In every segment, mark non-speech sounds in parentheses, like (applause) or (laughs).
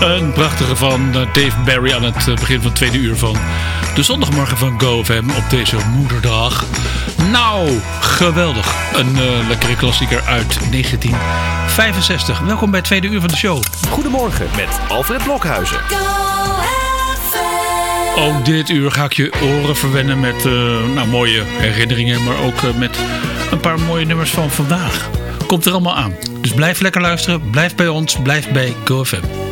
Een prachtige van eh, Dave Barry aan het eh, begin van het tweede uur van de zondagmorgen van GoFM op deze moederdag. Nou, geweldig. Een uh, lekkere klassieker uit 1965. Welkom bij het tweede uur van de show. Goedemorgen met Alfred Blokhuizen. Ook dit uur ga ik je oren verwennen met uh, nou, mooie herinneringen, maar ook uh, met een paar mooie nummers van vandaag. Komt er allemaal aan. Dus blijf lekker luisteren, blijf bij ons, blijf bij GoFM.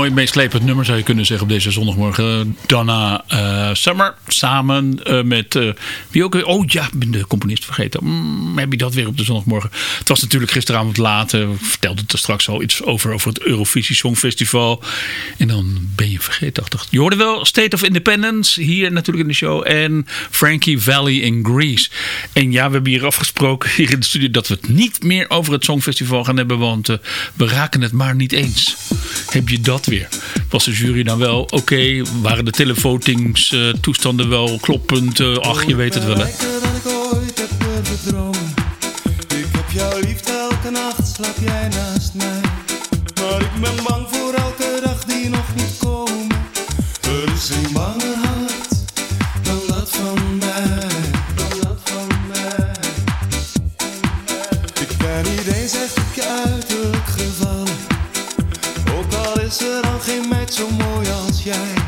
mooi meeslepend nummer zou je kunnen zeggen op deze zondagmorgen. Eh, Dana. Eh, eh, Summer. Samen eh, met, eh, wie ook weer? Oh ja, ik ben de componist vergeten. Mm, heb je dat weer op de zondagmorgen? Het was natuurlijk gisteravond laat. Ik vertelde het er straks al iets over, over het Eurovisie Songfestival. En dan ben je vergeetachtig. Je hoorde wel State of Independence hier natuurlijk in de show. En Frankie Valley in Greece. En ja, we hebben hier afgesproken (laughs) hier in de studio dat we het niet meer over het Songfestival gaan hebben. Want we raken het maar niet eens. Heb je dat weer was de jury dan wel oké? Waren de telefotingstoestanden eh, wel kloppend? Uh, ach, je weet het wel hè. Ik heb jouw liefde elke nacht, slaap jij naast mij. Maar ik ben bang voor elke dag die nog niet komt, 周末要起来。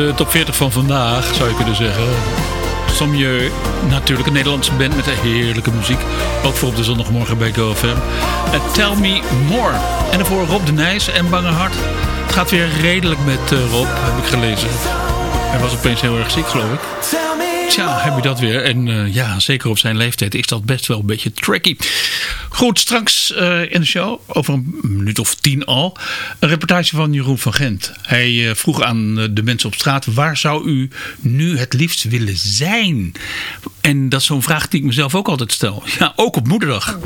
De top 40 van vandaag, zou je kunnen zeggen. Sommieu, natuurlijk een Nederlandse band met heerlijke muziek. Ook voor op de zondagmorgen bij GoFM. En Tell Me More. En daarvoor Rob de Nijs en Bange Hart. Het gaat weer redelijk met uh, Rob, heb ik gelezen. Hij was opeens heel erg ziek, geloof ik. Tja, heb je dat weer. En uh, ja, zeker op zijn leeftijd is dat best wel een beetje tricky. Goed, straks uh, in de show, over een minuut of tien al, een reportage van Jeroen van Gent. Hij uh, vroeg aan de mensen op straat, waar zou u nu het liefst willen zijn? En dat is zo'n vraag die ik mezelf ook altijd stel. Ja, ook op moederdag.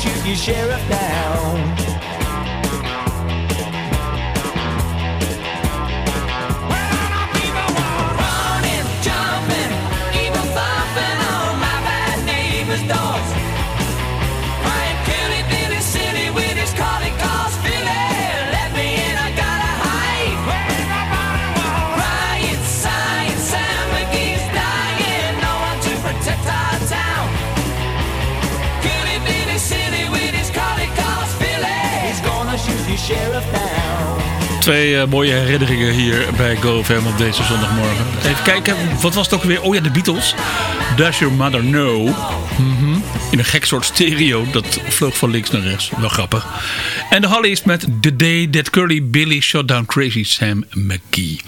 Shoot you sheriff down. Twee eh, mooie herinneringen hier bij GoFam op deze zondagmorgen. Even kijken, wat was het ook weer? Oh ja, de Beatles. Does Your Mother Know? Mhm. In een gek soort stereo. Dat vloog van links naar rechts. Wel grappig. En de Hollies met The Day That Curly Billy Shot Down Crazy Sam McGee.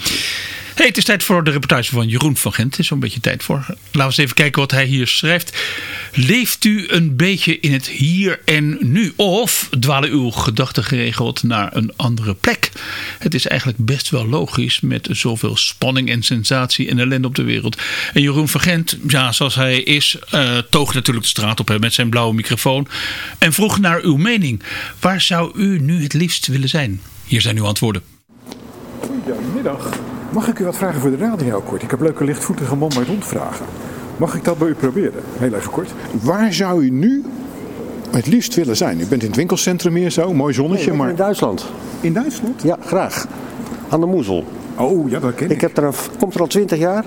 Hey, het is tijd voor de reportage van Jeroen van Gent. Het is zo'n beetje tijd voor. Laten we eens even kijken wat hij hier schrijft. Leeft u een beetje in het hier en nu? Of dwalen uw gedachten geregeld naar een andere plek? Het is eigenlijk best wel logisch met zoveel spanning en sensatie en ellende op de wereld. En Jeroen van Gent, ja, zoals hij is, eh, toog natuurlijk de straat op hè, met zijn blauwe microfoon. En vroeg naar uw mening. Waar zou u nu het liefst willen zijn? Hier zijn uw antwoorden. Goedemiddag. Mag ik u wat vragen voor de radio kort? Ik heb leuke lichtvoetige man bij rondvragen. Mag ik dat bij u proberen? Heel even kort. Waar zou u nu het liefst willen zijn? U bent in het winkelcentrum hier zo, mooi zonnetje, In maar Duitsland. in Duitsland? Ja, graag. Aan de Moezel. Oh, ja, dat ken ik. Ik heb er een, komt er al 20 jaar.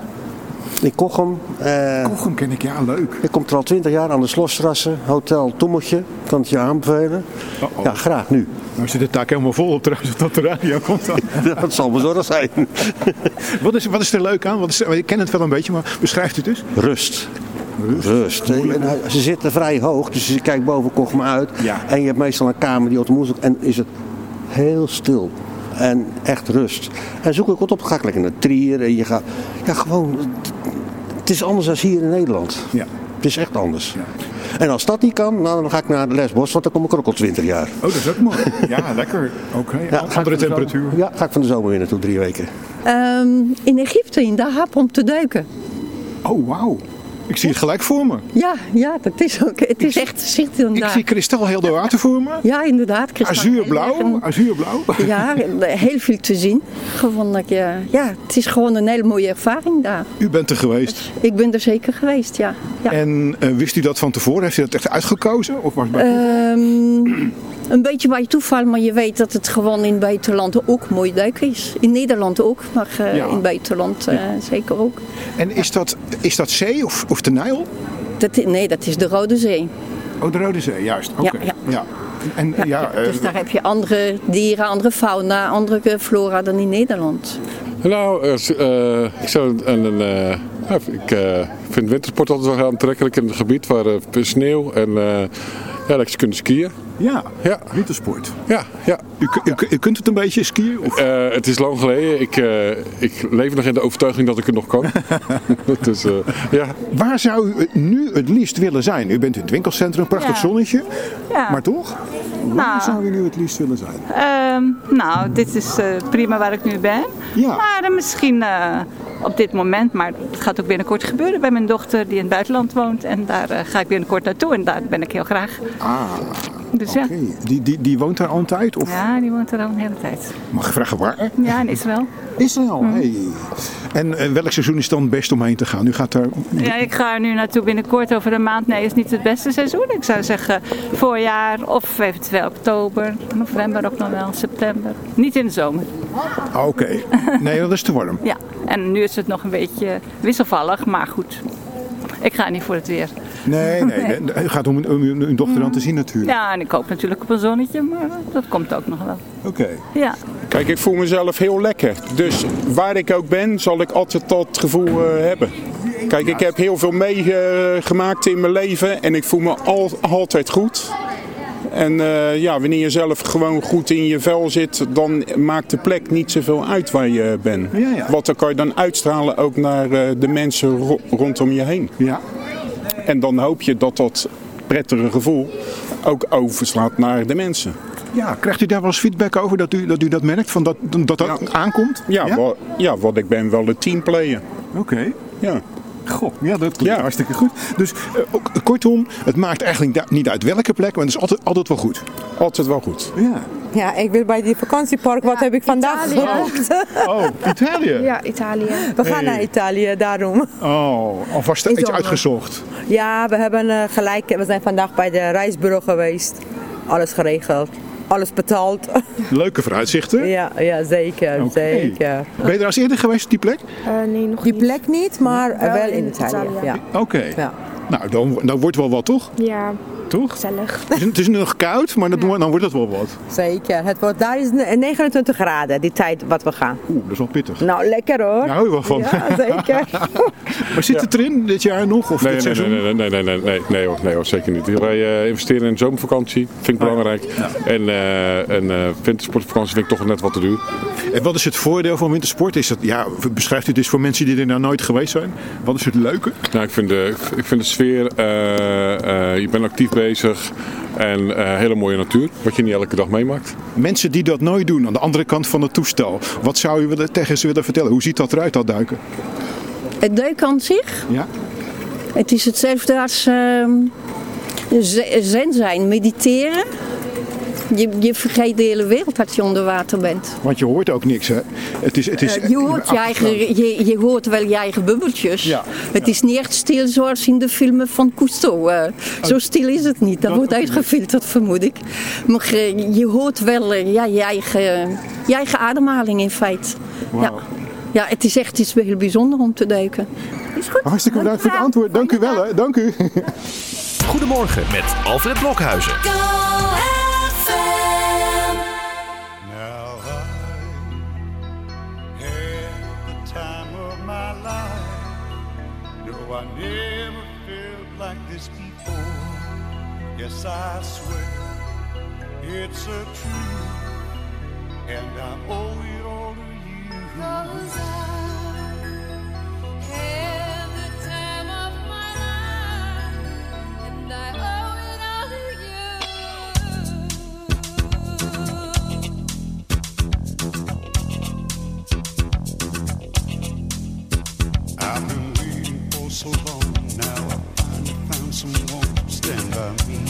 In Kochem. Eh, Kochem ken ik, ja, leuk. ik kom er al 20 jaar aan de Slosstrasse. Hotel Tommeltje. Kan het je aanbevelen. Ja, graag nu. Nou zit het taak helemaal vol op trouwens, dat de radio komt dan. (laughs) Dat zal bezorgd zijn. (laughs) wat, is, wat is er leuk aan? Wat is, ik ken het wel een beetje, maar beschrijft u het eens? Rust. Rust. En, eh, ze zitten vrij hoog, dus je kijkt boven Kochem uit. Ja. En je hebt meestal een kamer die op de Moezel. En is het heel stil. En echt rust. En zoek ik wat op, ga ik lekker naar Trier. En je gaat, ja gewoon, het is anders dan hier in Nederland. Ja. Het is echt anders. En als dat niet kan, nou, dan ga ik naar Lesbos, want dan kom ik er ook al 20 jaar. Oh, dat is ook mooi. Ja, (laughs) lekker. Oké, Ja, ga ik andere van de zomer- temperatuur. Ja, ga ik van de zomer weer naartoe, drie weken. Ehm, in Egypte, in Dahab, om te duiken. Oh, wauw. Ik zie het gelijk voor me. Ja, ja, dat is ook. Het is echt schitterend Ik daar. zie kristalhelder water voor me. Ja, inderdaad. Azuurblauw, azuurblauw. Ja, heel veel te zien. Gewoon dat je, ja, het is gewoon een hele mooie ervaring daar. U bent er geweest. Ik ben er zeker geweest, ja. ja. En eh, wist u dat van tevoren? Heeft u dat echt uitgekozen? Of was het bij Ehm, een beetje bij toeval, maar je weet dat het gewoon in het buitenland ook mooi duiken is. In Nederland ook, maar eh, Ja. in het buitenland eh, zeker ook. En is dat, is dat zee of, of de Nijl? Dat, nee, dat is de Rode Zee. Oh, de Rode Zee, juist. Oké. Ja, ja. En Ja, ja, eh, dus daar heb je andere dieren, andere fauna, andere flora dan in Nederland. Nou, ik zou een, een, eh, ja, ik eh, vind wintersport altijd wel heel aantrekkelijk in het gebied waar eh, sneeuw en eh ja, lekker kunnen skiën. Ja. Ja. Wintersport. Ja, ja. U, u, u kunt het een beetje skiën? Of? Eh, het is lang geleden. Ik, eh, ik leef nog in de overtuiging dat ik het nog kan. (laughs) (laughs) dus eh, ja. Waar zou u nu het liefst willen zijn? U bent in het winkelcentrum, prachtig Ja. zonnetje. Ja. Maar toch? Waar Nou. zou u nu het liefst willen zijn? Ehm, nou, dit is eh, prima waar ik nu ben. Ja. Maar misschien eh, op dit moment, maar het gaat ook binnenkort gebeuren bij mijn dochter die in het buitenland woont. En daar ga ik binnenkort naartoe en daar ben ik heel graag. Ah, Dus ja. oké. Die, die, die woont daar al een tijd? Of Ja, die woont er al een hele tijd. mag ik vragen waar? Ja, in Israël. Israël, Mhm. hey. En eh, welk seizoen is dan het best om heen te gaan? U gaat daar... Ja, ik ga er nu naartoe binnenkort over een maand. Nee, is niet het beste seizoen. Ik zou zeggen voorjaar of eventueel oktober, november ook nog wel, september. Niet in de zomer. Ah, Oké. Nee, dat is te warm. Ja, en nu is het nog een beetje wisselvallig, maar goed. Ik ga niet voor het weer. Nee, nee. nee. Het gaat om, uw dochter aan te zien natuurlijk. Ja, en ik hoop natuurlijk op een zonnetje, maar dat komt ook nog wel. Oké. Ja. Kijk, ik voel mezelf heel lekker. Dus waar ik ook ben, zal ik altijd dat gevoel eh, hebben. Kijk, ik heb heel veel meegemaakt in mijn leven en ik voel me al, altijd goed. En eh, ja, wanneer je zelf gewoon goed in je vel zit, dan maakt de plek niet zoveel uit waar je bent. Ja, ja. Wat dan kan je dan uitstralen ook naar eh, de mensen ro- rondom je heen. Ja. En dan hoop je dat dat prettige gevoel ook overslaat naar de mensen. Ja, krijgt u daar wel eens feedback over dat u dat, u dat merkt? Van dat, dat dat aankomt? Ja, Ja? wa- ja, want ik ben wel een teamplayer. Oké. Ja. Goh, ja, dat klinkt hartstikke goed. Dus eh, ook, kortom, het maakt eigenlijk niet uit welke plek, maar het is altijd, altijd wel goed. Altijd wel goed. Ja. Ja, ik wil bij die vakantiepark. Wat heb ik vandaag Italië. geboekt? (laughs) Oh, Italië? Ja, Italië. We gaan naar Italië, daarom. Oh, alvast iets uitgezocht. Ja, we hebben eh, gelijk. We zijn vandaag bij de reisbureau geweest. Alles geregeld. Alles betaald. (laughs) Leuke vooruitzichten. Ja, ja zeker. Zeker. Ben je er als eerder geweest op die plek? nee, nog Die plek niet, maar eh, wel, in Italië. Ja. Oké. Ja. Nou, dan, dan wordt wel wat, toch? Ja, Toch? gezellig. Het is, het is nog koud, maar dat, dan wordt het wel wat. Zeker. Het wordt, daar is ne- 29 graden, die tijd wat we gaan. Oeh, dat is wel pittig. Nou, lekker hoor. Daar hou je wel van. Ja, zeker. (laughs) maar zit het erin dit jaar nog? Of Nee, dit nee, nee, seizoen? nee, nee, nee, nee, nee, nee, hoor, nee hoor, zeker niet. Wij eh, investeren in zomervakantie, vind ik belangrijk. En, eh en eh wintersportvakantie vind ik toch net wat te duur. En wat is het voordeel van wintersport? Is dat, ja, beschrijft u eens voor mensen die er nou nooit geweest zijn? Wat is het leuke? Nou, ik, vind de, ik vind de sfeer, eh, eh, je bent actief bezig en eh, hele mooie natuur, wat je niet elke dag meemaakt. Mensen die dat nooit doen, aan de andere kant van het toestel. Wat zou u willen, tegen ze willen vertellen? Hoe ziet dat eruit, dat duiken? Het duiken aan zich, Ja? het is hetzelfde als ehm, ze- zen zijn, mediteren. Je, je vergeet de hele wereld als je onder water bent. Want je hoort ook niks, hè? Het is, het is, Eh, je, hoort je, eigen, je, je hoort wel je eigen bubbeltjes. Ja, Het is niet echt stil zoals in de filmen van Cousteau. eh. Zo stil is het niet. Dat, Dat wordt uitgefilterd, vermoed ik. Maar eh, je hoort wel ja, je, eigen, je eigen ademhaling in feite. Ja. Ja, het is echt iets heel bijzonders om te duiken. Is goed. Hartstikke bedankt voor het antwoord. Dank u wel, hè? Dank u. (laughs) Goedemorgen met Alfred Blokhuizen. Go Yes, I swear it's a truth, and I owe it all to you. And I owe it all to you. I've been waiting for so long now. I finally found someone to stand by me.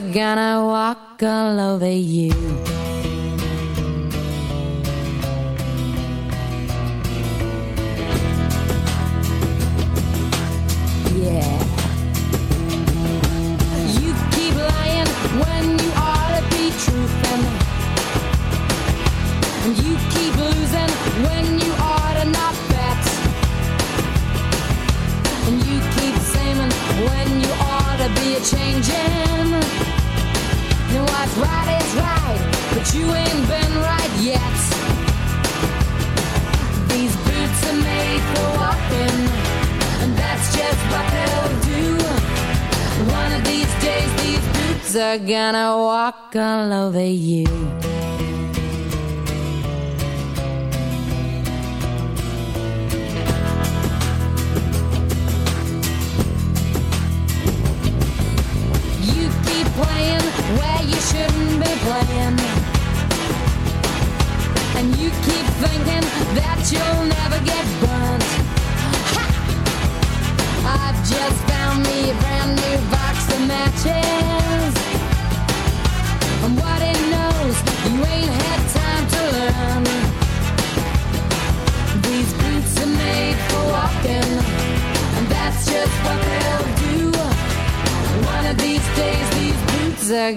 Gonna are gonna walk all over you. You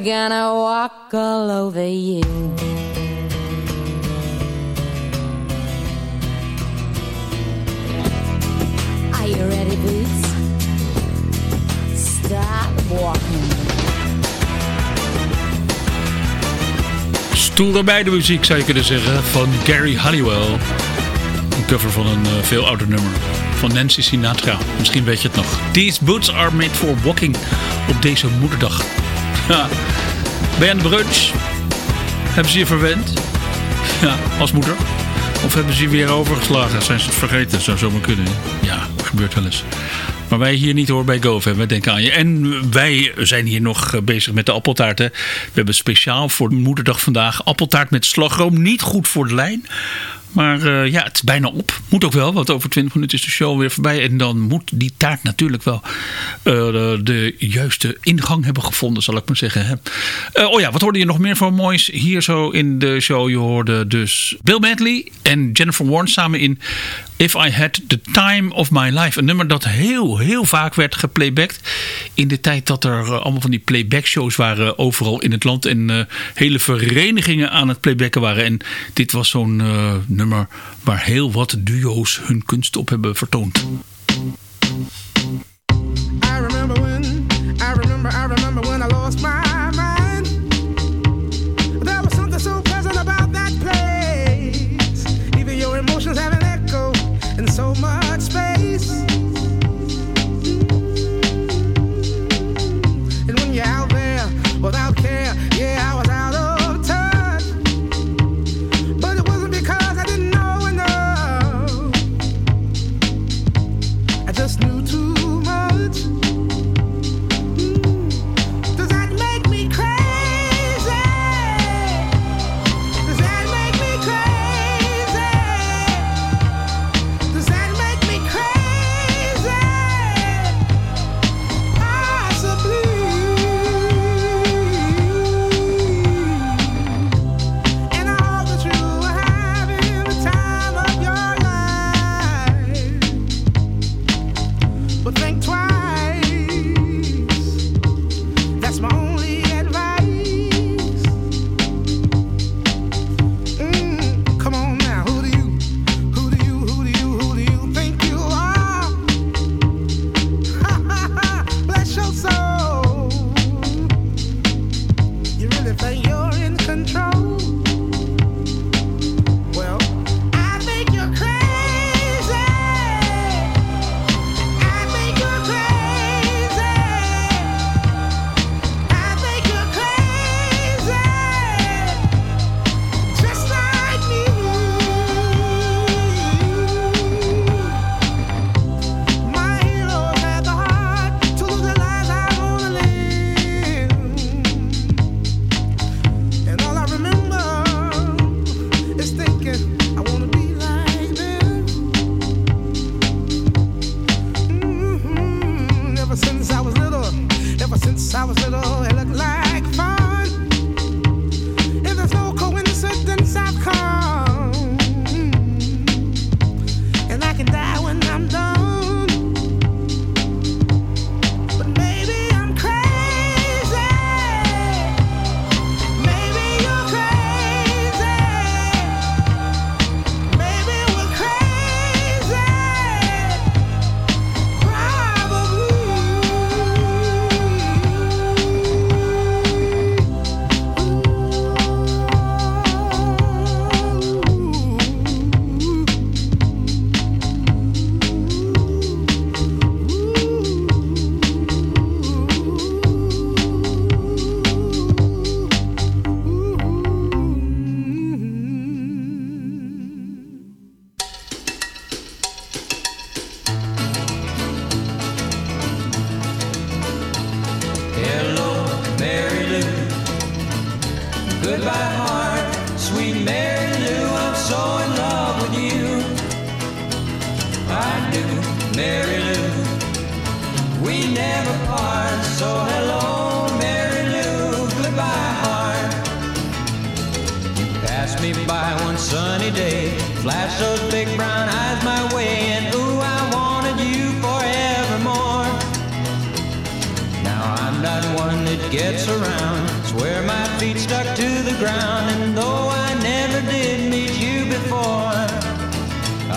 are gonna walk all over you. Are you ready, boots? Start walking. Stoel erbij de muziek zou je kunnen zeggen van Gary Halliwell. Een cover van een eh, veel ouder nummer van Nancy Sinatra. Misschien weet je het nog. These boots are made for walking op deze moederdag. (laughs) Ben brunch? Hebben ze je verwend? Ja, als moeder? Of hebben ze je weer overgeslagen? Zijn ze het vergeten? Zou zomaar kunnen. Ja, gebeurt wel eens. Maar wij hier niet hoor bij GoFam. We denken aan je. En wij zijn hier nog eh, bezig met de appeltaarten. We hebben speciaal voor moederdag vandaag appeltaart met slagroom. Niet goed voor de lijn. Maar eh, ja, het is bijna op. Moet ook wel, want over 20 minuten is de show weer voorbij. En dan moet die taart natuurlijk wel eh, de, juiste ingang hebben gevonden, zal ik maar zeggen. Eh, oh ja, wat hoorde je nog meer van moois hier zo in de show? Je hoorde dus Bill Medley en Jennifer Warren samen in If I Had The Time Of My Life. Een nummer dat heel, heel vaak werd geplaybacked. In de tijd dat er eh, allemaal van die playback shows waren overal in het land. En eh, hele verenigingen aan het playbacken waren. En dit was zo'n eh, nummer waar heel wat duo's hun kunst op hebben vertoond. Gets around. Swear my feet stuck to the ground. And though I never did meet you before,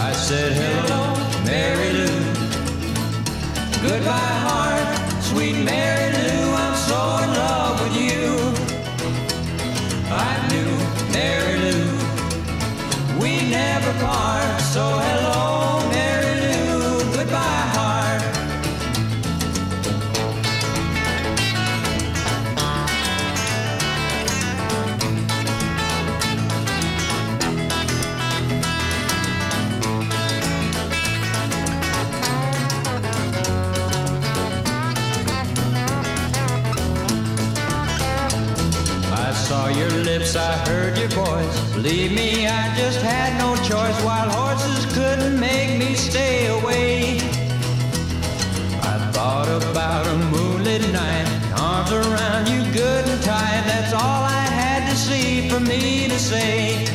I said hello, Voice. Believe me, I just had no choice. Wild horses couldn't make me stay away. I thought about a moonlit night, arms around you good and tight. That's all I had to see for me to say.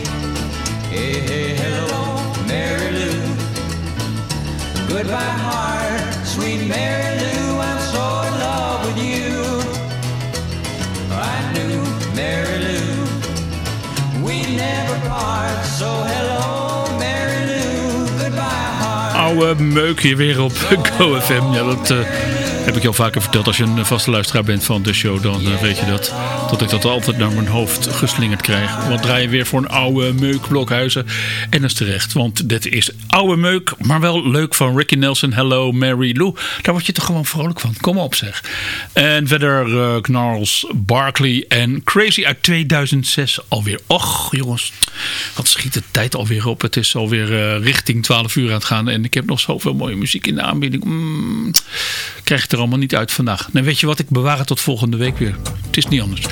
Hey, hey, hello, Mary Lou. Goodbye, heart, sweet Mary Lou. I'm so in love with you. I knew Mary Lou. Oude meuk hier weer op GoFM. Ja, dat eh, heb ik je al vaker verteld. Als je een vaste luisteraar bent van de show, dan eh, weet je dat. Dat ik dat altijd naar mijn hoofd geslingerd krijg. Want draai je weer voor een oude meuk Blokhuizen. En dat is terecht, want dit is oude meuk, maar wel leuk van Ricky Nelson. Hello Mary Lou. Daar word je toch gewoon vrolijk van. Kom op zeg. En verder eh Gnarls, Barkley en Crazy uit 2006 alweer. Och jongens, wat schiet de tijd alweer op. Het is alweer eh, richting 12 uur aan het gaan. En ik heb nog zoveel mooie muziek in de aanbieding. Mm, krijg ik er allemaal niet uit vandaag. Nou weet je wat, ik bewaar tot volgende week weer. Het is niet anders.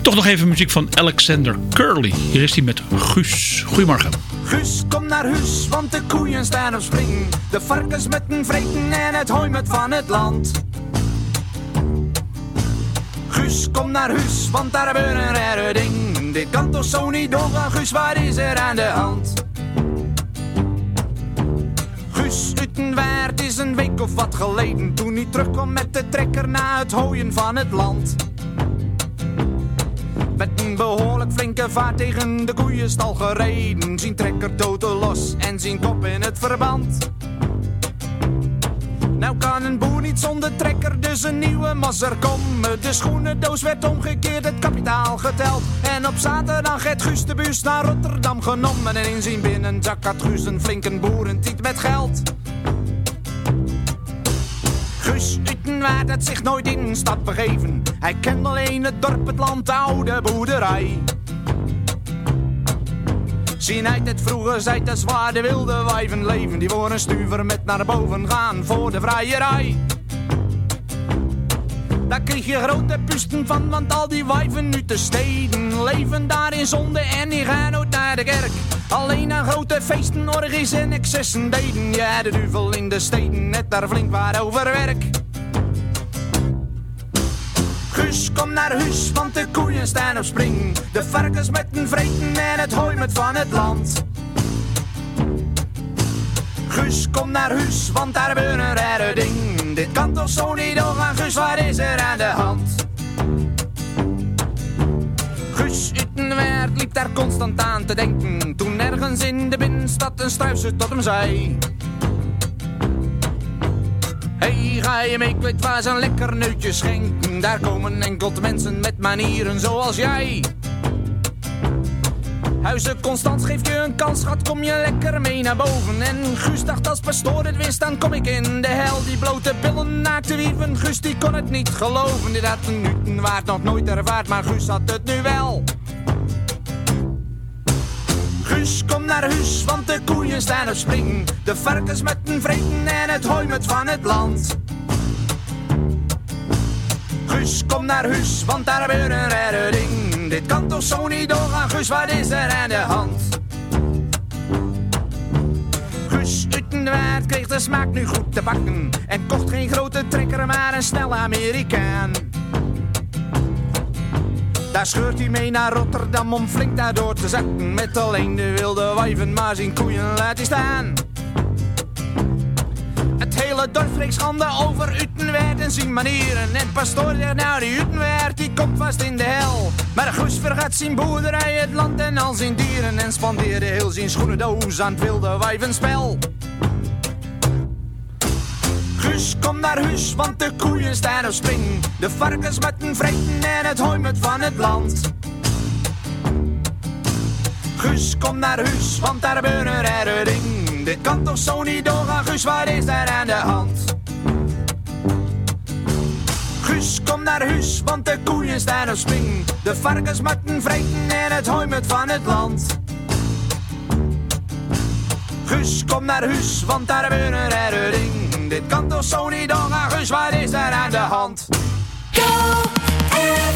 Toch nog even muziek van Alexander Curly. Hier is hij met Guus. Goedemorgen. Guus, kom naar huis, want de koeien staan op spring. De varkens met een vreten en het hooi met van het land. Guus, kom naar huis, want daar gebeurt een rare ding. Dit kan toch zo niet doorgaan, Guus, wat is er aan de hand? Guus Utenwaard is een week of wat geleden. Toen hij terugkwam met de trekker na het hooien van het land. Met een behoorlijk flinke vaart tegen de koeienstal gereden. Zien trekker totaal los en zien kop in het verband Nou kan een boer niet zonder trekker, dus een nieuwe masser komen. De schoenendoos werd omgekeerd, het kapitaal geteld. En op zaterdag het Guus de bus naar Rotterdam genomen. En in zijn binnenzak had Guus een flinke boerentiet met geld. Guus Utenwaard had zich nooit in stad begeven. Hij kende alleen het dorp, het land, de oude boerderij. Zien uit het vroege zijt als waar de wilde wijven leven. Die voor een stuver met naar boven gaan voor de vrijerij. Daar kreeg je grote pusten van, want al die wijven nu te steden leven daar in zonde en die gaan nooit naar de kerk. Alleen aan grote feesten, orgies en excessen deden. Ja, de duvel in de steden, net daar flink waar over werk. Guus, kom naar huis, want de koeien staan op spring. De varkens met een vreten en het hooi met van het land. Guus, kom naar huis, want daar gebeurt een rare ding. Dit kan toch zo niet doorgaan, Guus, wat is er aan de hand? Guus Utenwaard liep daar constant aan te denken. Toen ergens in de binnenstad een struisje tot hem zei. Hey, ga je mee, ze een lekker neutje schenken. Daar komen enkel mensen met manieren zoals jij. Huizen Constans geeft je een kans, schat, kom je lekker mee naar boven. En Guus dacht als pastoor het wist, dan kom ik in de hel. Die blote billen naakte wieven, Guus die kon het niet geloven. Dit had een waard nog nooit ervaard, maar Guus had het nu wel. Guus, kom naar huis, want de koeien staan op spring. De varkens met een vreten en het hooi met van het land. Guus, kom naar huis, want daar gebeurt een rare ding. Dit kan toch zo niet doorgaan, Guus, wat is er aan de hand? Guus Utenwaard kreeg de smaak nu goed te bakken. En kocht geen grote trekker, maar een snelle Amerikaan. Daar scheurt hij mee naar Rotterdam om flink daardoor te zakken. Met alleen de wilde wijven, maar zijn koeien laat hij staan. Het hele dorp spreekt schande over Utenwaard en zijn manieren. En pastoor zegt nou die Utenwaard die komt vast in de hel. Maar Guus vergat zijn boerderij, het land en al zijn dieren. En spandeerde heel zijn schoenendoos aan het wilde wijvenspel. Guus, kom naar huis, want de koeien staan op spring. De varkens met een vreten en het hooi met van het land. Guus, kom naar huis, want daar gebeurt een rare ding. Dit kan toch zo niet doorgaan, Guus, wat is daar aan de hand? Guus, kom naar huis, want de koeien staan op spring. De varkens met een vreten en het hooi met van het land. Guus, kom naar huis, want daar gebeurt een rare Dit kan toch zo niet doorgaan, Guus, wat is daar aan de hand? Marvin,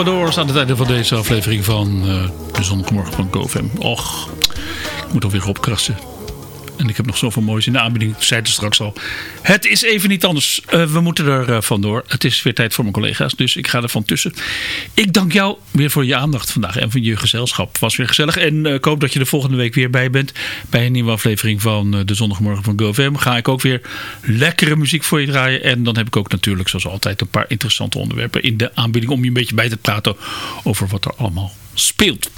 Commodores aan het einde van deze aflevering van eh, de zondagmorgen van GoFam. Och, ik moet alweer opkrassen. En ik heb nog zoveel moois in de aanbieding. Ik zei het straks al. Het is even niet anders. Eh, we moeten er eh, vandoor. Het is weer tijd voor mijn collega's. Dus ik ga er van tussen. Ik dank jou weer voor je aandacht vandaag. En voor je gezelschap. Was weer gezellig. En eh, ik hoop dat je er volgende week weer bij bent. Bij een nieuwe aflevering van de zondagmorgen van GoFam. Ga ik ook weer lekkere muziek voor je draaien. En dan heb ik ook natuurlijk zoals altijd een paar interessante onderwerpen in de aanbieding. Om je een beetje bij te praten over wat er allemaal speelt.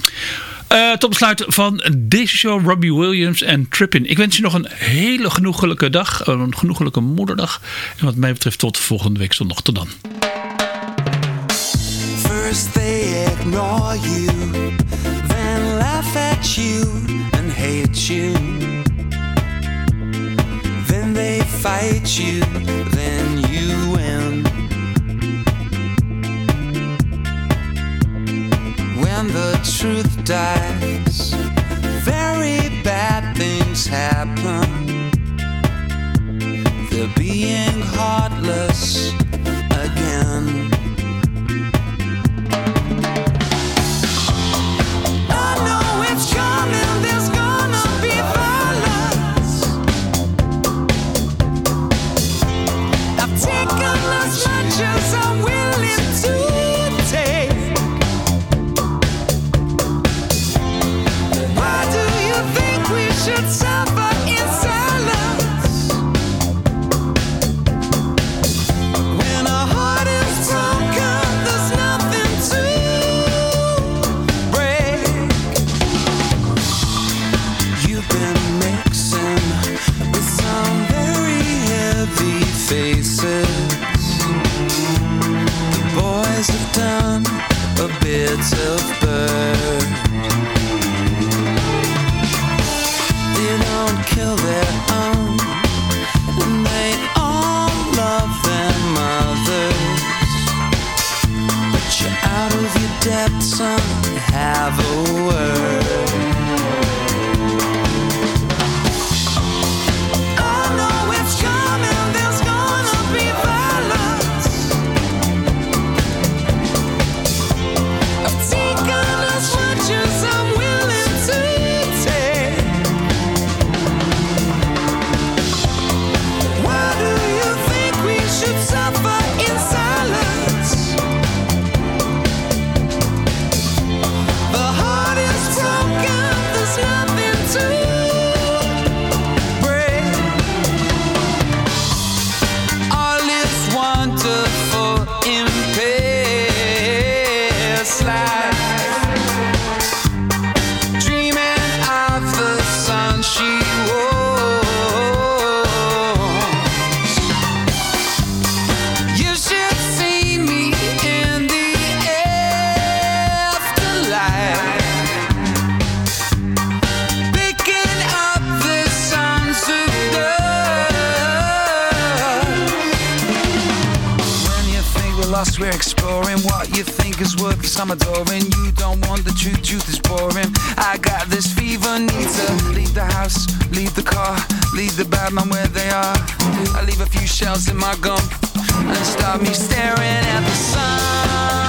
Eh, tot besluit van deze show Robbie Williams en Trippin. Ik wens je nog een hele genoegelijke dag. Een genoegelijke moederdag. En wat mij betreft tot volgende week zondag. Tot dan. First they ignore you, then laugh at you and hate you. Then they fight you, then you win. When the truth dies, very bad things happen. They're being heartless again. Think is worth some adoring. You don't want the truth, truth is boring. I got this fever, need to leave the house, leave the car, leave the bad man where they are. I leave a few shells in my gum and stop me staring at the sun.